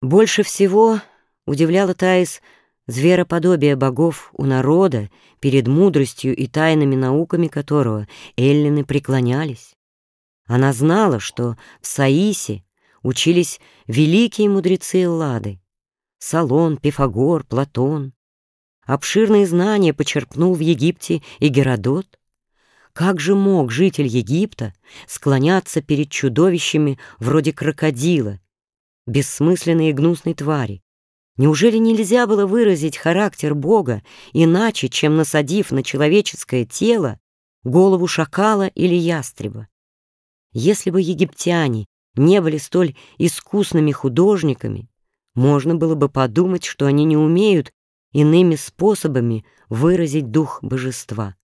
Больше всего удивляло Таис звероподобие богов у народа, перед мудростью и тайными науками которого эллины преклонялись. Она знала, что в Саисе учились великие мудрецы Эллады — Салон, Пифагор, Платон. Обширные знания почерпнул в Египте и Геродот. Как же мог житель Египта склоняться перед чудовищами вроде крокодила, бессмысленной и гнусной твари? Неужели нельзя было выразить характер Бога иначе, чем насадив на человеческое тело голову шакала или ястреба? Если бы египтяне не были столь искусными художниками, можно было бы подумать, что они не умеют иными способами выразить дух божества.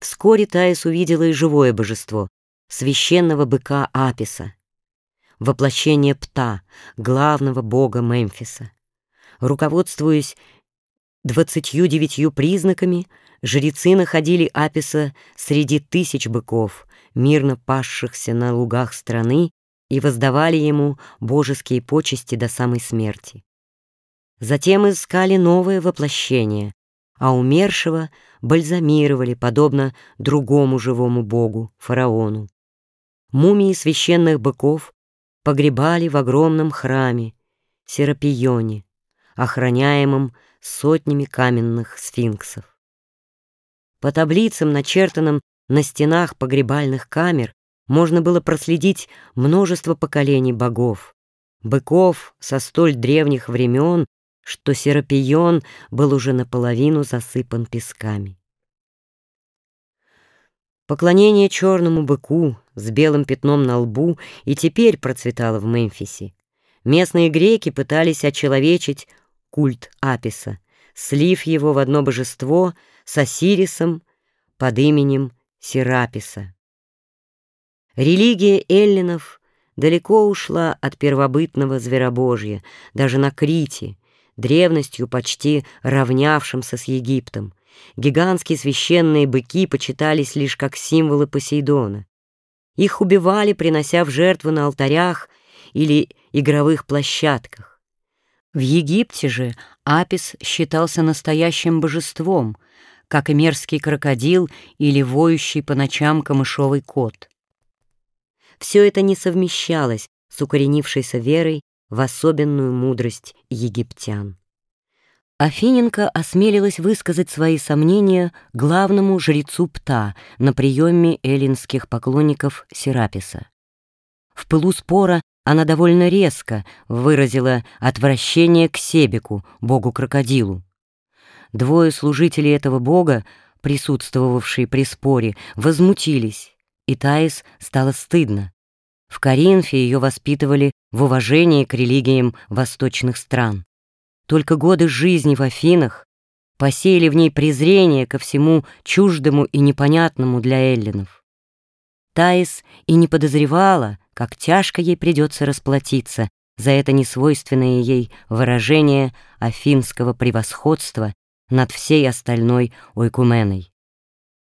Вскоре Таис увидела и живое божество, священного быка Аписа, воплощение Пта, главного бога Мемфиса. Руководствуясь двадцатью девятью признаками, жрецы находили Аписа среди тысяч быков, мирно пасшихся на лугах страны, и воздавали ему божеские почести до самой смерти. Затем искали новое воплощение, а умершего бальзамировали, подобно другому живому богу, фараону. Мумии священных быков погребали в огромном храме, Серапионе, охраняемом сотнями каменных сфинксов. По таблицам, начертанным на стенах погребальных камер, можно было проследить множество поколений богов, быков со столь древних времен, что Серапион был уже наполовину засыпан песками. Поклонение черному быку с белым пятном на лбу и теперь процветало в Мемфисе. Местные греки пытались очеловечить культ Аписа, слив его в одно божество с Осирисом под именем Сераписа. Религия эллинов далеко ушла от первобытного зверобожья, даже на Крите, древностью почти равнявшимся с Египтом. Гигантские священные быки почитались лишь как символы Посейдона. Их убивали, принося в жертву на алтарях или игровых площадках. В Египте же Апис считался настоящим божеством, как и мерзкий крокодил или воющий по ночам камышовый кот. Все это не совмещалось с укоренившейся верой в особенную мудрость египтян. Афиненко осмелилась высказать свои сомнения главному жрецу Пта на приеме эллинских поклонников Сераписа. В пылу спора она довольно резко выразила отвращение к Себеку, богу-крокодилу. Двое служителей этого бога, присутствовавшие при споре, возмутились, и Таис стало стыдно. В Коринфе ее воспитывали в уважении к религиям восточных стран. Только годы жизни в Афинах посеяли в ней презрение ко всему чуждому и непонятному для эллинов. Таис и не подозревала, как тяжко ей придется расплатиться за это несвойственное ей выражение афинского превосходства над всей остальной ойкуменой.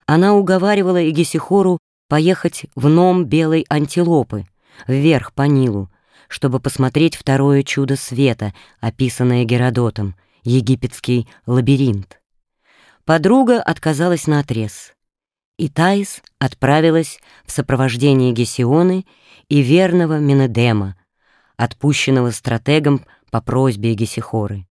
Она уговаривала Эгесихору поехать в ном белой антилопы, вверх по Нилу, чтобы посмотреть второе чудо света, описанное Геродотом, египетский лабиринт. Подруга отказалась наотрез, и Таис отправилась в сопровождении Гесионы и верного Менедема, отпущенного стратегом по просьбе Гесихоры.